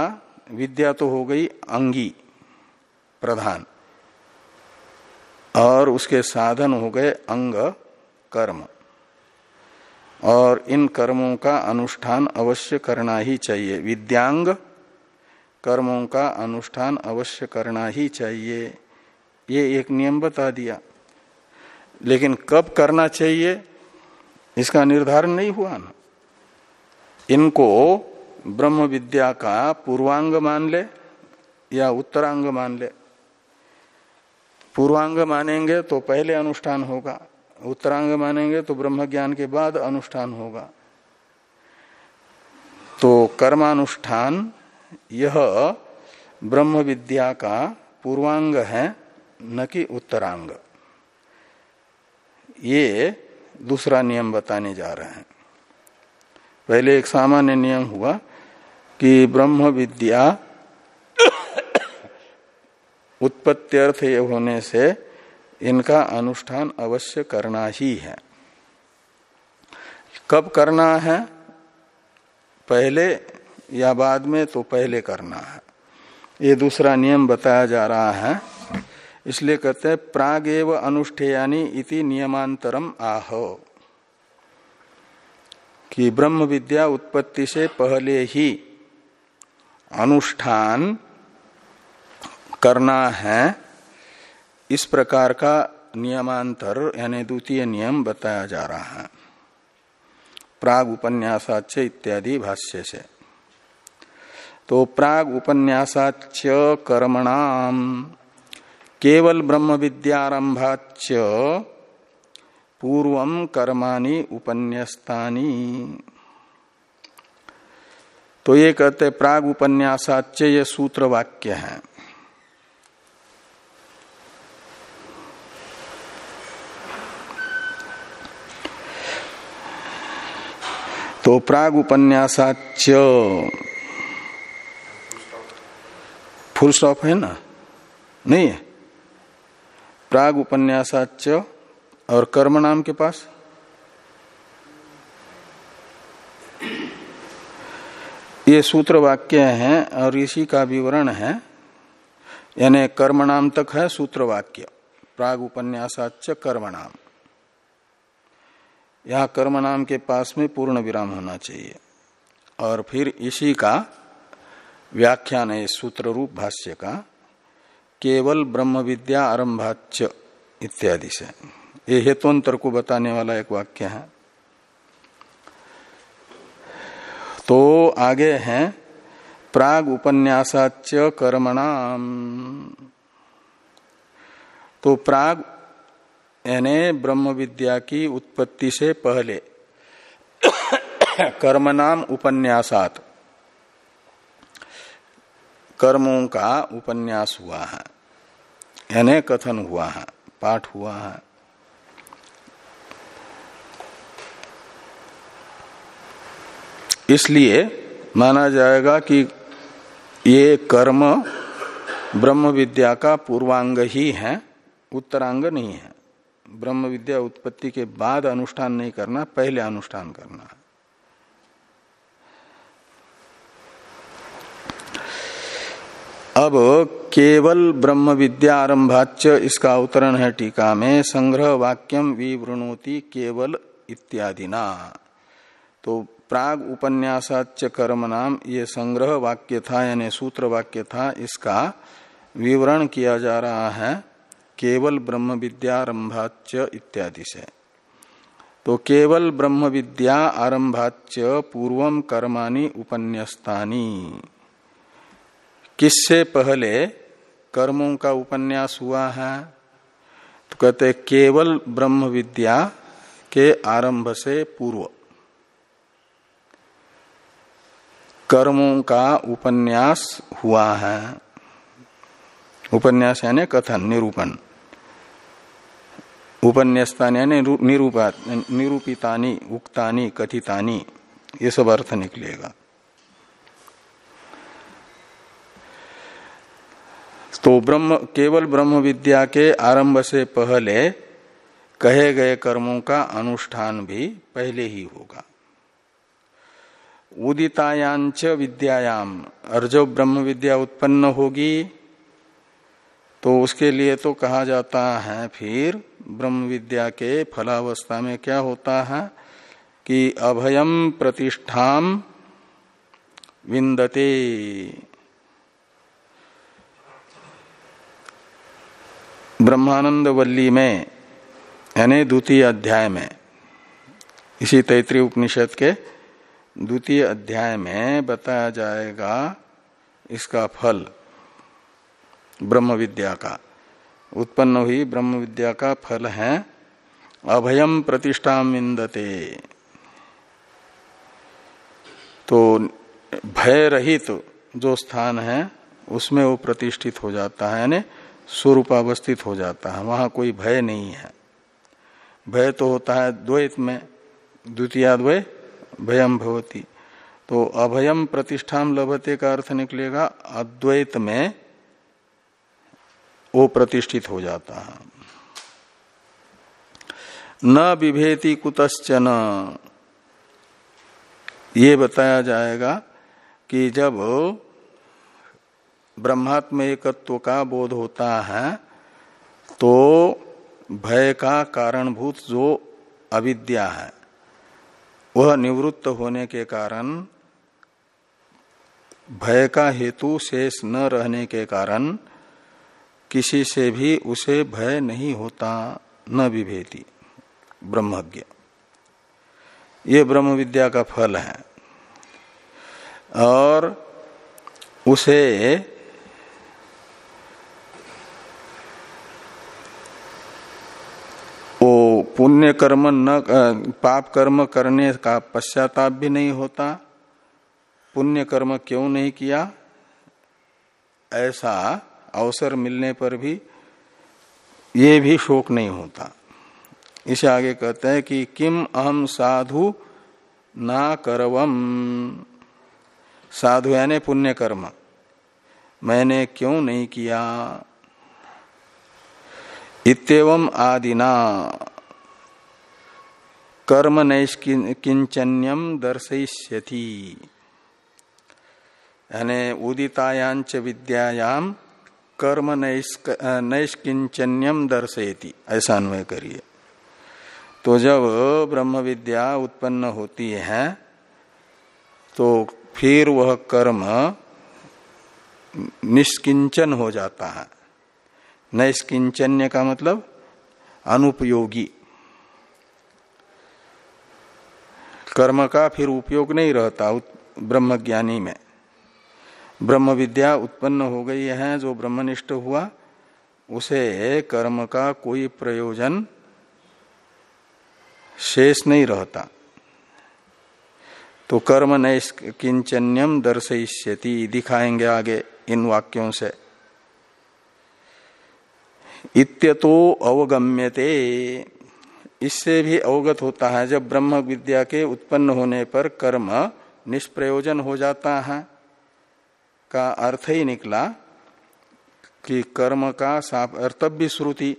विद्या तो हो गई अंगी प्रधान, और उसके साधन हो गए अंग कर्म, और इन कर्मों का अनुष्ठान अवश्य करना ही चाहिए। विद्यांग कर्मों का अनुष्ठान अवश्य करना ही चाहिए। ये एक नियम बता दिया। लेकिन कब करना चाहिए? इसका निर्धारण नहीं हुआ ना। इनको ब्रह्म विद्या का पूर्वांग मान ले या उत्तरांग मान ले। पूर्वांग मानेंगे तो पहले अनुष्ठान होगा, उत्तरांग मानेंगे तो ब्रह्म ज्ञान के बाद अनुष्ठान होगा। तो कर्मानुष्ठान, यह ब्रह्म विद्या का पूर्वांग है, न कि उत्तरांग। ये दूसरा नियम बताने जा रहे हैं। पहले एक सामान्य नियम हुआ कि ब्रह्म विद्या उत्पत्त्यर्थ ये होने से इनका अनुष्ठान अवश्य करना ही है। कब करना है? पहले या बाद में तो पहले करना है। ये दूसरा नियम बताया जा रहा है इसलिए कहते हैं प्राग एव अनुष्ठेयानी इति नियमांतरम आह। कि ब्रह्म विद्या उत्पत्ति से पहले ही अनुष्ठान करना है, इस प्रकार का नियमांतर, यानी द्वितीय नियम बताया जा रहा है। प्राग उपन्यासाच इत्यादि भाष्य से। तो प्राग उपन्यासाच कर्मणाम। केवल ब्रह्म विद्यारंभाच पूर्व कर्माणि उपन्यस्तानी। तो ये कहते प्राग उपन्यासाच ये सूत्र वाक्य है। तो प्राग उपन्यासाच फुल स्टॉप है ना? नहीं है? प्राग उपन्यासाच और कर्म नाम के पास? ये सूत्र वाक्य है और इसी का विवरण है। यानी कर्म नाम तक है सूत्र वाक्य प्राग उपन्यासाच कर्म नाम यह कर्म नाम के पास में पूर्ण विराम होना चाहिए। और फिर इसी का व्याख्यान है सूत्र रूप भाष्य का। केवल ब्रह्म विद्या आरंभाच्य इत्यादि से। ये हेतुअंतर को बताने वाला एक वाक्य है। तो आगे है, प्राग उपन्यासाच कर्मणाम। तो प्राग यानी ब्रह्म विद्या की उत्पत्ति से पहले कर्म नाम उपन्यासात कर्मों का उपन्यास हुआ है। यानी कथन हुआ है, पाठ हुआ है। इसलिए माना जाएगा कि ये कर्म ब्रह्म विद्या का पूर्वांग ही है, उत्तरांग नहीं है। ब्रह्म विद्या उत्पत्ति के बाद अनुष्ठान नहीं करना, पहले अनुष्ठान करना अब केवल ब्रह्म विद्या आरंभाच्य इसका अवतरण है टीका में, संग्रह वाक्यम विवृणोति केवल इत्यादि ना तो प्राग उपन्यासाच कर्म नाम, ये संग्रह वाक्य था, यानी सूत्र वाक्य था, इसका विवरण किया जा रहा है, केवल ब्रह्म विद्यारंभाच इत्यादि से। तो केवल ब्रह्म विद्या आरंभाच्य पूर्व कर्माणि उपन्यास्तानी। किससे पहले कर्मों का उपन्यास हुआ है? तो कहते केवल ब्रह्म विद्या के आरंभ से पूर्व। कर्मों का उपन्यास हुआ है। उपन्यास यानी कथन, निरूपण। उपन्यास्तानी निरूपा, निरूपितानी, उक्तानी, कथितानी, ये सब अर्थ निकलेगा। तो ब्रह्म, केवल ब्रह्म विद्या के आरंभ से पहले कहे गए कर्मों का अनुष्ठान भी पहले ही होगा। उदितायांच विद्यायाम, और जब ब्रह्म विद्या उत्पन्न होगी तो उसके लिए तो कहा जाता है फिर ब्रह्म विद्या के फलावस्था में क्या होता है कि अभयम प्रतिष्ठा विंदते। ब्रह्मानंद वल्ली में, यानी द्वितीय अध्याय में, इसी तैतृय उपनिषद के द्वितीय अध्याय में बताया जाएगा इसका फल ब्रह्म विद्या का। उत्पन्न हुई ब्रह्म विद्या का फल है अभयम प्रतिष्ठा विंदते। तो भय रहित तो जो स्थान है, उसमें वो प्रतिष्ठित हो जाता है, यानी स्वरूपावस्थित हो जाता है, वहाँ कोई भय नहीं है। भय तो होता है द्वैत में द्वितीय द्वय भयम भवती। तो अभयम प्रतिष्ठाम लभते का अर्थ निकलेगा, अद्वैत में वो प्रतिष्ठित हो जाता है। न विभेति कुतश्चन। ये बताया जाएगा कि जब ब्रह्मात्म एकत्व का बोध होता है तो भय का कारणभूत जो अविद्या है, वह निवृत्त होने के कारण, भय का हेतु शेष न रहने के कारण, किसी से भी उसे भय नहीं होता, न विभेति, ब्रह्मज्ञ। ये ब्रह्म विद्या का फल है। और उसे वो पुण्य कर्म न पाप कर्म करने का पश्चाताप भी नहीं होता। पुण्य कर्म क्यों नहीं किया? ऐसा अवसर मिलने पर भी ये भी शोक नहीं होता। इसे आगे कहते हैं कि किम अहम साधु ना करवम। साधु यानी पुण्य कर्म। मैंने क्यों नहीं किया? इतम आदिना। कर्म नैष्किंचन्यम दर्शयिष्यति। यानी उदितायांच विद्यायाम कर्म नैष्किंचन्यम दर्शयति। ऐसा अन्वय करिए। तो जब ब्रह्म विद्या उत्पन्न होती है तो फिर वह कर्म निष्किंचन हो जाता है। नैष्किंचन्य का मतलब अनुपयोगी। कर्म का फिर उपयोग नहीं रहता ब्रह्म ज्ञानी में। ब्रह्म विद्या उत्पन्न हो गई है, जो ब्रह्मनिष्ठ हुआ, उसे कर्म का कोई प्रयोजन शेष नहीं रहता। तो कर्म नैष नैष्किंचन्यम दर्शयिष्यति, दिखाएँगे आगे इन वाक्यों से। इत्यतो अवगम्यते। इससे भी अवगत होता है, जब ब्रह्म विद्या के उत्पन्न होने पर कर्म निष्प्रयोजन हो जाता है। का अर्थ ही निकला कि कर्म का तब श्रुति,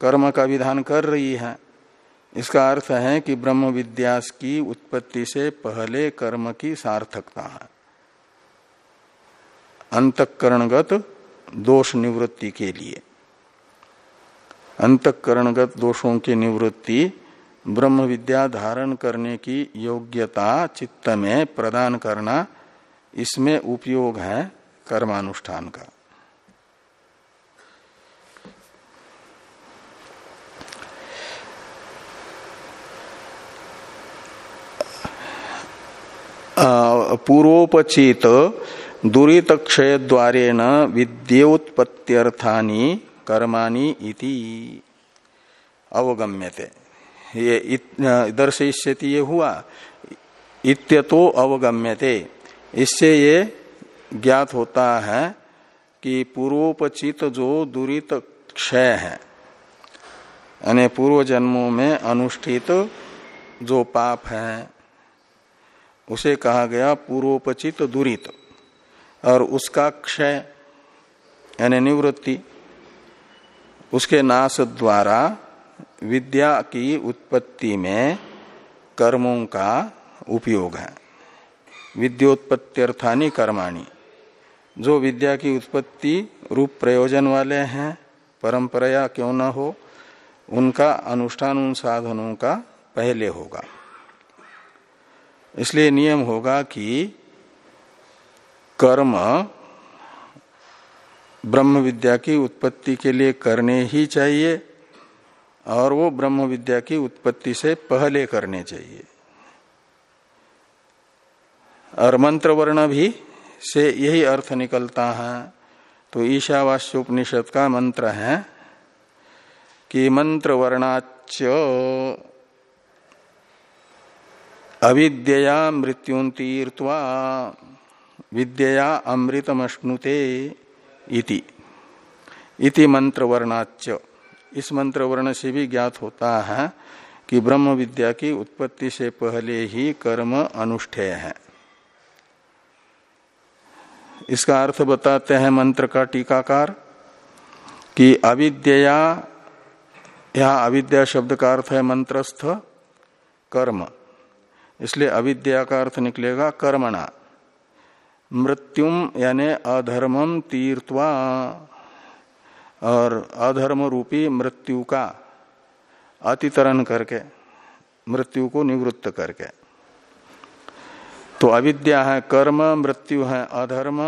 कर्म का विधान कर रही है। इसका अर्थ है कि ब्रह्म विद्या की उत्पत्ति से पहले कर्म की सार्थकता है। अंतकरणगत दोष निवृत्ति के लिए। अंतकरणगत दोषों की निवृत्ति, ब्रह्म विद्या धारण करने की योग्यता चित्त में प्रदान करना, इसमें उपयोग है कर्मानुष्ठान का। पूर्वोपचित दुरीत क्षय द्वारेण विद्योत्पत्त्यर्थानी कर्माणी इति अवगम्यते। ये दर्शयिष्यति ये हुआ। इत्यतो अवगम्यते। इससे ये ज्ञात होता है कि पूर्वोपचित जो दुरीत क्षय है, यानी पूर्व जन्मों में अनुष्ठित जो पाप है, उसे कहा गया पूर्वोपचित दुरित, और उसका क्षय, यानी निवृत्ति। उसके नाश द्वारा विद्या की उत्पत्ति में कर्मों का उपयोग है। विद्योत्पत्त्यर्थानी कर्माणी। जो विद्या की उत्पत्ति रूप प्रयोजन वाले हैं, परंपराया क्यों न हो, उनका अनुष्ठान उन साधनों का पहले होगा। इसलिए नियम होगा कि कर्म ब्रह्म विद्या की उत्पत्ति के लिए करने ही चाहिए और वो ब्रह्म विद्या की उत्पत्ति से पहले करने चाहिए। और मंत्र वर्ण भी से यही अर्थ निकलता है। तो ईशावास्योपनिषद का मंत्र है कि मंत्र वर्णाच अविद्या मृत्युंतीर्वा विद्या अमृतमश्नुते इति। इति मंत्र वर्णाच इस मंत्र वर्ण से भी ज्ञात होता है कि ब्रह्म विद्या की उत्पत्ति से पहले ही कर्म अनुष्ठेय है। इसका अर्थ बताते हैं मंत्र का टीकाकार कि अविद्या यहाँ अविद्या शब्द का अर्थ है मंत्रस्थ, कर्म। इसलिए अविद्या का अर्थ निकलेगा कर्मणा। मृत्युम, यानी अधर्मम तीर्थवा और अधर्म रूपी मृत्यु का अतितरण करके, मृत्यु को निवृत्त करके। तो अविद्या है कर्म, मृत्यु है अधर्म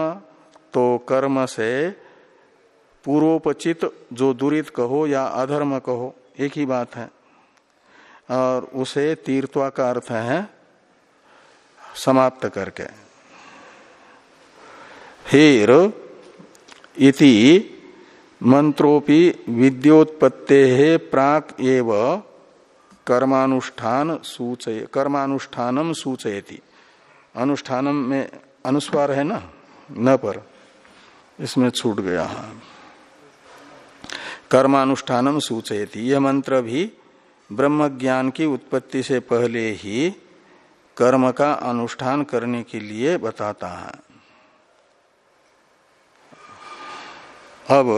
तो कर्म से पूर्वोपचित जो दुरित कहो या अधर्म कहो, एक ही बात है। और उसे तीर्थवा का अर्थ है समाप्त करके। हेर इति मंत्रोपि विद्योत्पत्ते प्राक एव कर्मानुष्ठान सूचय कर्मानुष्ठानम सूचयति। अनुष्ठानम में अनुस्वार है ना? न पर। इसमें छूट गया। है कर्मानुष्ठानम सूचयति। यह मंत्र भी ब्रह्म ज्ञान की उत्पत्ति से पहले ही कर्म का अनुष्ठान करने के लिए बताता है। अब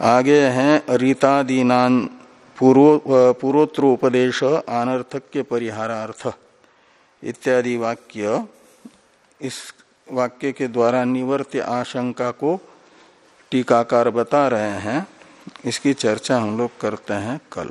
आगे हैं रीतादीनान पूर्वोत्तरोपदेश अनर्थक के परिहारार्थ। इत्यादि वाक्य इस वाक्य के द्वारा निवर्त्य आशंका को टीकाकार बता रहे हैं। इसकी चर्चा हम लोग करते हैं कल।